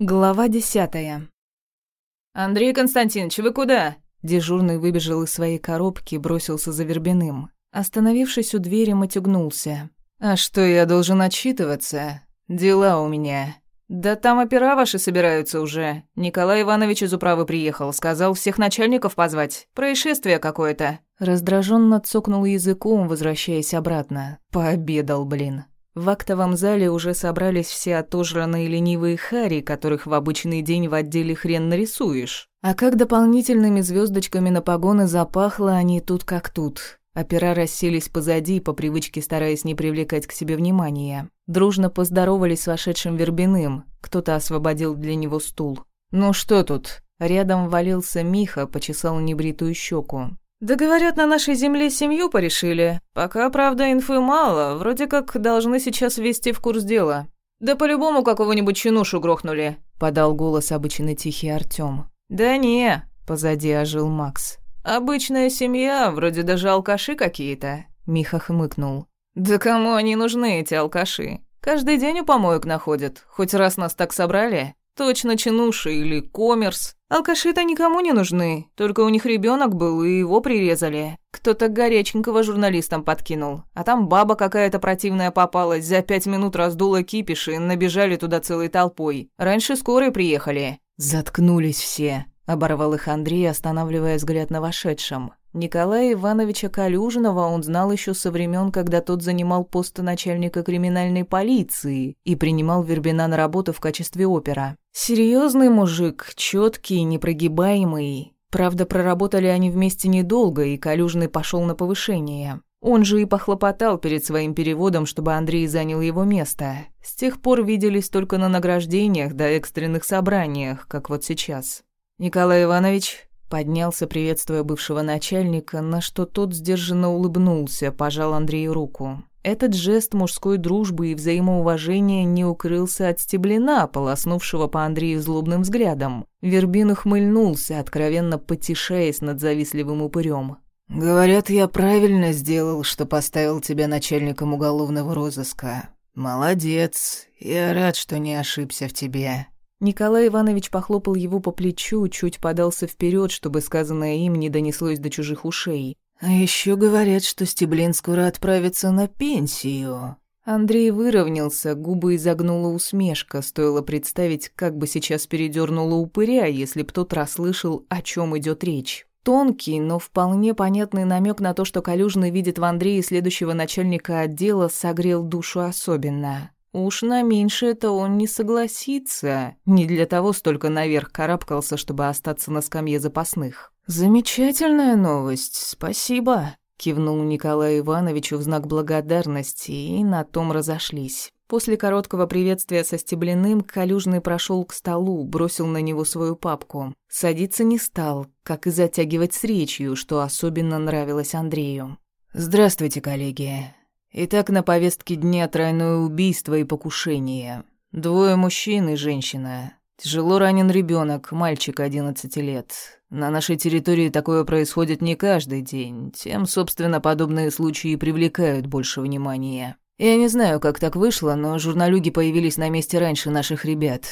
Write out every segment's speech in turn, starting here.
Глава десятая. «Андрей Константинович, вы куда?» Дежурный выбежал из своей коробки, бросился за Вербиным. Остановившись у двери, матюгнулся. «А что, я должен отчитываться? Дела у меня. Да там опера ваши собираются уже. Николай Иванович из управы приехал, сказал всех начальников позвать. Происшествие какое-то». Раздраженно цокнул языком, возвращаясь обратно. Пообедал, блин. В актовом зале уже собрались все отожранные ленивые хари, которых в обычный день в отделе хрен нарисуешь. А как дополнительными звездочками на погоны запахло, они тут как тут. Опера расселись позади, по привычке стараясь не привлекать к себе внимания. Дружно поздоровались с вошедшим Вербиным. Кто-то освободил для него стул. «Ну что тут?» Рядом валился Миха, почесал небритую щеку. Да говорят, на нашей земле семью порешили. Пока, правда, инфы мало. Вроде как должны сейчас ввести в курс дела. Да по-любому какого-нибудь чинушу грохнули. Подал голос обычно тихий Артём. Да не, позади ожил Макс. Обычная семья, вроде даже алкаши какие-то. Миха хмыкнул. Да кому они нужны, эти алкаши? Каждый день у помоек находят. Хоть раз нас так собрали. Точно чинуши или коммерс. Алкаши-то никому не нужны, только у них ребенок был, и его прирезали. Кто-то горяченького журналистам подкинул, а там баба какая-то противная попалась, за пять минут раздула кипиш и набежали туда целой толпой. Раньше скорые приехали. «Заткнулись все», — оборвал их Андрей, останавливая взгляд на вошедшем. Николая Ивановича Калюжного он знал еще со времен, когда тот занимал пост начальника криминальной полиции и принимал Вербина на работу в качестве опера. Серьезный мужик, четкий, непрогибаемый. Правда, проработали они вместе недолго, и Калюжный пошел на повышение. Он же и похлопотал перед своим переводом, чтобы Андрей занял его место. С тех пор виделись только на награждениях да экстренных собраниях, как вот сейчас. «Николай Иванович, Поднялся, приветствуя бывшего начальника, на что тот сдержанно улыбнулся, пожал Андрею руку. Этот жест мужской дружбы и взаимоуважения не укрылся от стеблина, полоснувшего по Андрею злобным взглядом. Вербин ухмыльнулся, откровенно потешаясь над завистливым упырем. «Говорят, я правильно сделал, что поставил тебя начальником уголовного розыска. Молодец. Я рад, что не ошибся в тебе. Николай Иванович похлопал его по плечу, чуть подался вперед, чтобы сказанное им не донеслось до чужих ушей. «А еще говорят, что Стеблин скоро отправится на пенсию». Андрей выровнялся, губы изогнула усмешка, стоило представить, как бы сейчас передернула упыря, если б тот расслышал, о чем идет речь. Тонкий, но вполне понятный намек на то, что Калюжный видит в Андрее следующего начальника отдела, согрел душу особенно. Уж на меньшее-то он не согласится. Не для того столько наверх карабкался, чтобы остаться на скамье запасных. «Замечательная новость, спасибо», — кивнул Николай Ивановичу в знак благодарности, и на том разошлись. После короткого приветствия со Стеблиным Калюжный прошел к столу, бросил на него свою папку. Садиться не стал, как и затягивать с речью, что особенно нравилось Андрею. «Здравствуйте, коллеги. Итак, на повестке дня тройное убийство и покушение. Двое мужчин и женщина. Тяжело ранен ребенок, мальчик 11 лет. На нашей территории такое происходит не каждый день. Тем, собственно, подобные случаи привлекают больше внимания. Я не знаю, как так вышло, но журналюги появились на месте раньше наших ребят.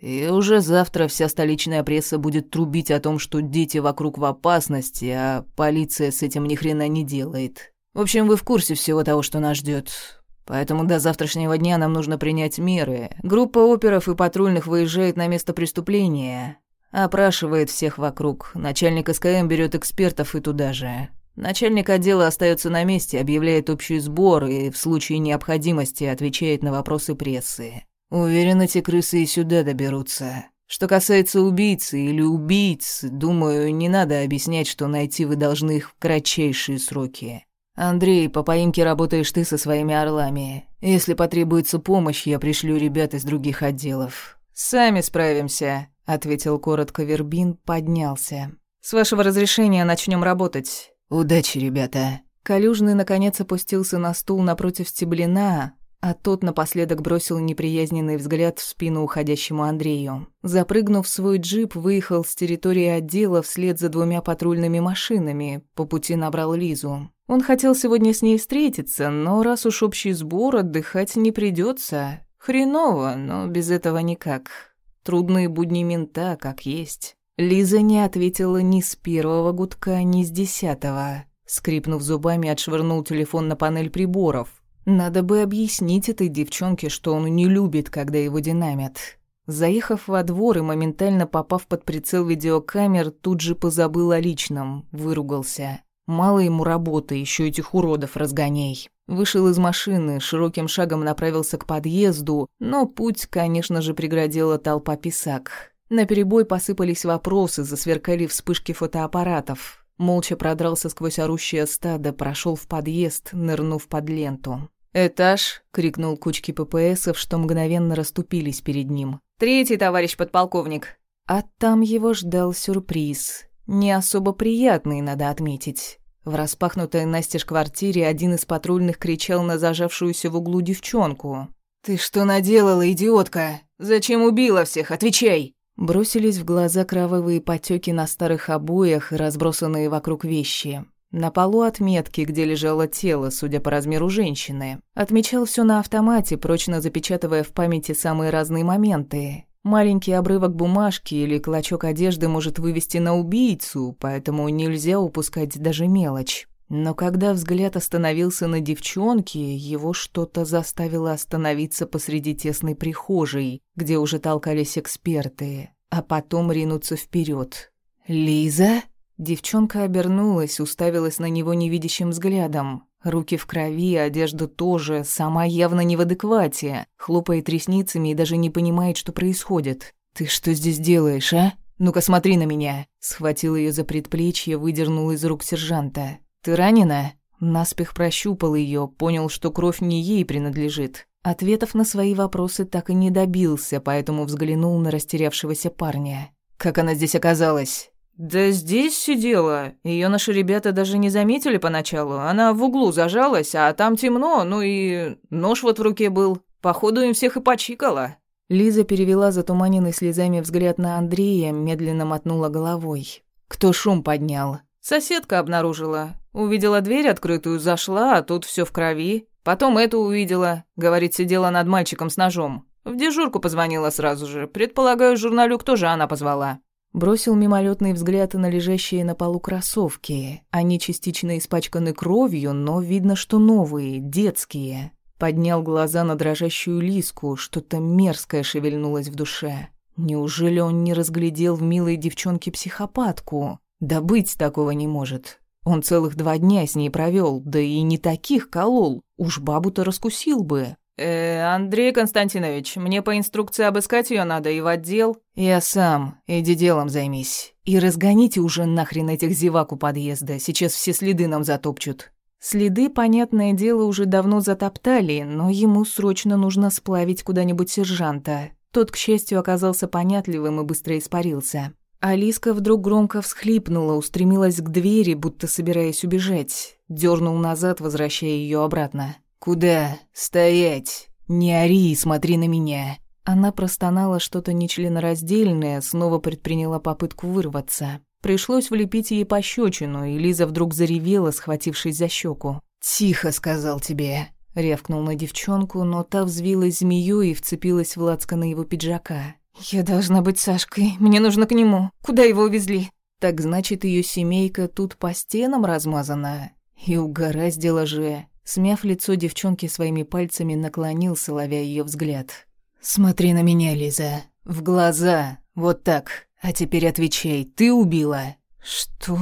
И уже завтра вся столичная пресса будет трубить о том, что дети вокруг в опасности, а полиция с этим ни хрена не делает. В общем, вы в курсе всего того, что нас ждет. Поэтому до завтрашнего дня нам нужно принять меры. Группа оперов и патрульных выезжает на место преступления. Опрашивает всех вокруг. Начальник СКМ берет экспертов и туда же. Начальник отдела остается на месте, объявляет общий сбор и в случае необходимости отвечает на вопросы прессы. Уверен, эти крысы и сюда доберутся. Что касается убийцы или убийц, думаю, не надо объяснять, что найти вы должны их в кратчайшие сроки. «Андрей, по поимке работаешь ты со своими орлами. Если потребуется помощь, я пришлю ребят из других отделов». «Сами справимся», — ответил коротко Вербин, поднялся. «С вашего разрешения начнем работать». «Удачи, ребята». Калюжный, наконец, опустился на стул напротив Стеблина, а тот напоследок бросил неприязненный взгляд в спину уходящему Андрею. Запрыгнув в свой джип, выехал с территории отдела вслед за двумя патрульными машинами, по пути набрал Лизу. Он хотел сегодня с ней встретиться, но раз уж общий сбор, отдыхать не придется. Хреново, но без этого никак. Трудные будни мента, как есть. Лиза не ответила ни с первого гудка, ни с десятого. Скрипнув зубами, отшвырнул телефон на панель приборов. Надо бы объяснить этой девчонке, что он не любит, когда его динамят. Заехав во двор и моментально попав под прицел видеокамер, тут же позабыл о личном, выругался. Мало ему работы, еще этих уродов разгоней. Вышел из машины, широким шагом направился к подъезду, но путь, конечно же, преградила толпа писак. На перебой посыпались вопросы, засверкали вспышки фотоаппаратов. Молча продрался сквозь орущее стадо, прошел в подъезд, нырнув под ленту. «Этаж!» — крикнул кучки ППСов, что мгновенно расступились перед ним. «Третий, товарищ подполковник!» А там его ждал сюрприз. Не особо приятный, надо отметить. В распахнутой настежь квартире один из патрульных кричал на зажавшуюся в углу девчонку. «Ты что наделала, идиотка? Зачем убила всех? Отвечай!» Бросились в глаза кровавые потеки на старых обоях и разбросанные вокруг вещи. На полу отметки, где лежало тело, судя по размеру женщины. Отмечал все на автомате, прочно запечатывая в памяти самые разные моменты. Маленький обрывок бумажки или клочок одежды может вывести на убийцу, поэтому нельзя упускать даже мелочь. Но когда взгляд остановился на девчонке, его что-то заставило остановиться посреди тесной прихожей, где уже толкались эксперты, а потом ринуться вперед. «Лиза?» Девчонка обернулась, уставилась на него невидящим взглядом. Руки в крови, одежда тоже, сама явно не в адеквате. Хлопает ресницами и даже не понимает, что происходит. «Ты что здесь делаешь, а? Ну-ка смотри на меня!» Схватил ее за предплечье, выдернул из рук сержанта. «Ты ранена?» Наспех прощупал ее, понял, что кровь не ей принадлежит. Ответов на свои вопросы так и не добился, поэтому взглянул на растерявшегося парня. «Как она здесь оказалась?» «Да здесь сидела. Ее наши ребята даже не заметили поначалу. Она в углу зажалась, а там темно, ну и нож вот в руке был. Походу им всех и почикала». Лиза перевела затуманенный слезами взгляд на Андрея, медленно мотнула головой. «Кто шум поднял?» «Соседка обнаружила. Увидела дверь открытую, зашла, а тут все в крови. Потом эту увидела. Говорит, сидела над мальчиком с ножом. В дежурку позвонила сразу же. Предполагаю, журналюк тоже она позвала». Бросил мимолетный взгляд на лежащие на полу кроссовки. Они частично испачканы кровью, но видно, что новые, детские. Поднял глаза на дрожащую лиску, что-то мерзкое шевельнулось в душе. Неужели он не разглядел в милой девчонке психопатку? Да быть такого не может. Он целых два дня с ней провел, да и не таких колол. Уж бабу-то раскусил бы. «Э, Андрей Константинович, мне по инструкции обыскать ее надо и в отдел». «Я сам. Иди делом займись. И разгоните уже нахрен этих зевак у подъезда. Сейчас все следы нам затопчут». Следы, понятное дело, уже давно затоптали, но ему срочно нужно сплавить куда-нибудь сержанта. Тот, к счастью, оказался понятливым и быстро испарился. Алиска вдруг громко всхлипнула, устремилась к двери, будто собираясь убежать. Дёрнул назад, возвращая ее обратно. «Куда? Стоять! Не ори смотри на меня!» Она простонала что-то нечленораздельное, снова предприняла попытку вырваться. Пришлось влепить ей пощечину, и Лиза вдруг заревела, схватившись за щеку. «Тихо», — сказал тебе. Рявкнул на девчонку, но та взвилась змеей и вцепилась в лацканы его пиджака. «Я должна быть Сашкой. Мне нужно к нему. Куда его увезли?» «Так значит, ее семейка тут по стенам размазана? И угораздило же...» Смяв лицо девчонки своими пальцами, наклонился, ловя ее взгляд. «Смотри на меня, Лиза. В глаза. Вот так. А теперь отвечай. Ты убила?» «Что?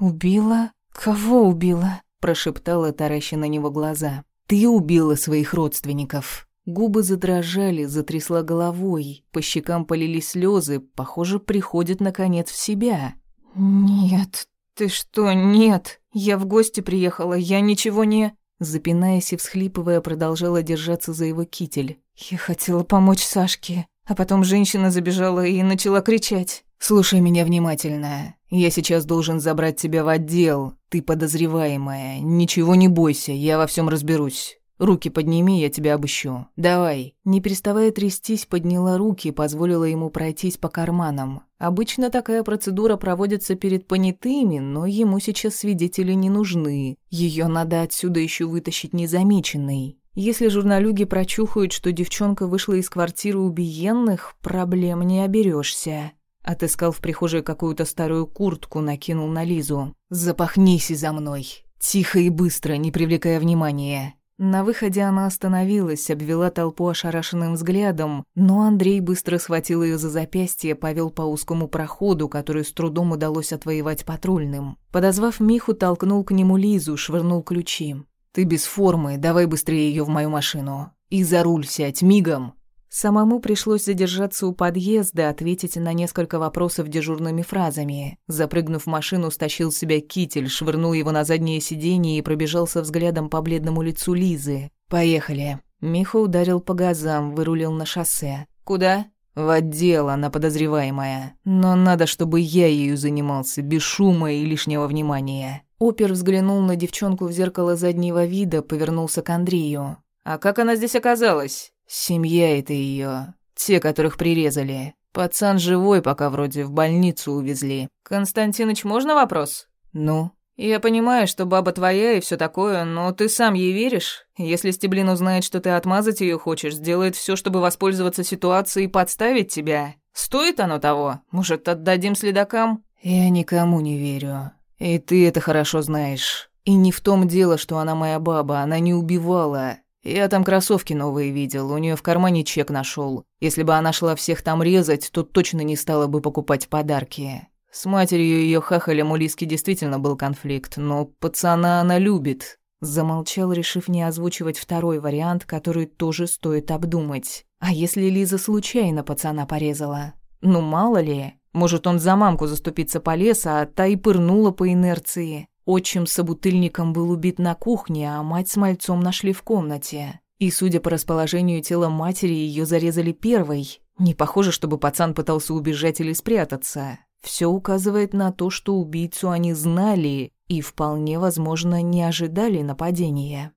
Убила? Кого убила?» прошептала, тараща на него глаза. «Ты убила своих родственников». Губы задрожали, затрясла головой, по щекам полились слезы, похоже, приходит наконец в себя. «Нет, ты что, нет? Я в гости приехала, я ничего не...» Запинаясь и всхлипывая, продолжала держаться за его китель. «Я хотела помочь Сашке, а потом женщина забежала и начала кричать». «Слушай меня внимательно. Я сейчас должен забрать тебя в отдел. Ты подозреваемая. Ничего не бойся, я во всем разберусь. Руки подними, я тебя обыщу. Давай». Не переставая трястись, подняла руки, позволила ему пройтись по карманам. Обычно такая процедура проводится перед понятыми, но ему сейчас свидетели не нужны. Ее надо отсюда еще вытащить незамеченной. Если журналюги прочухают, что девчонка вышла из квартиры убиенных, проблем не оберешься. Отыскал в прихожей какую-то старую куртку, накинул на Лизу. «Запахнись за мной. Тихо и быстро, не привлекая внимания». На выходе она остановилась, обвела толпу ошарашенным взглядом, но Андрей быстро схватил ее за запястье, повел по узкому проходу, который с трудом удалось отвоевать патрульным. Подозвав Миху, толкнул к нему Лизу, швырнул ключи. «Ты без формы, давай быстрее ее в мою машину. И за руль сядь, мигом!» Самому пришлось задержаться у подъезда, ответить на несколько вопросов дежурными фразами. Запрыгнув в машину, стащил с себя китель, швырнул его на заднее сиденье и пробежался взглядом по бледному лицу Лизы. «Поехали». Миха ударил по газам, вырулил на шоссе. «Куда?» «В отдел, она подозреваемая. Но надо, чтобы я ею занимался, без шума и лишнего внимания». Опер взглянул на девчонку в зеркало заднего вида, повернулся к Андрею. «А как она здесь оказалась?» Семья это ее, те, которых прирезали. Пацан живой, пока вроде в больницу увезли. Константиныч, можно вопрос? Ну? Я понимаю, что баба твоя и все такое, но ты сам ей веришь? Если Стеблин узнает, что ты отмазать ее хочешь, сделает все, чтобы воспользоваться ситуацией и подставить тебя. Стоит оно того? Может, отдадим следакам? Я никому не верю. И ты это хорошо знаешь. И не в том дело, что она моя баба, она не убивала. Я там кроссовки новые видел, у нее в кармане чек нашел. Если бы она шла всех там резать, то точно не стала бы покупать подарки. С матерью ее хахалем у Лиски действительно был конфликт, но пацана она любит. Замолчал, решив не озвучивать второй вариант, который тоже стоит обдумать. А если Лиза случайно пацана порезала? Ну, мало ли. Может, он за мамку заступиться полез, а та и пырнула по инерции. Отчим с собутыльником был убит на кухне, а мать с мальцом нашли в комнате. И, судя по расположению тела матери, ее зарезали первой. Не похоже, чтобы пацан пытался убежать или спрятаться. Все указывает на то, что убийцу они знали и, вполне возможно, не ожидали нападения.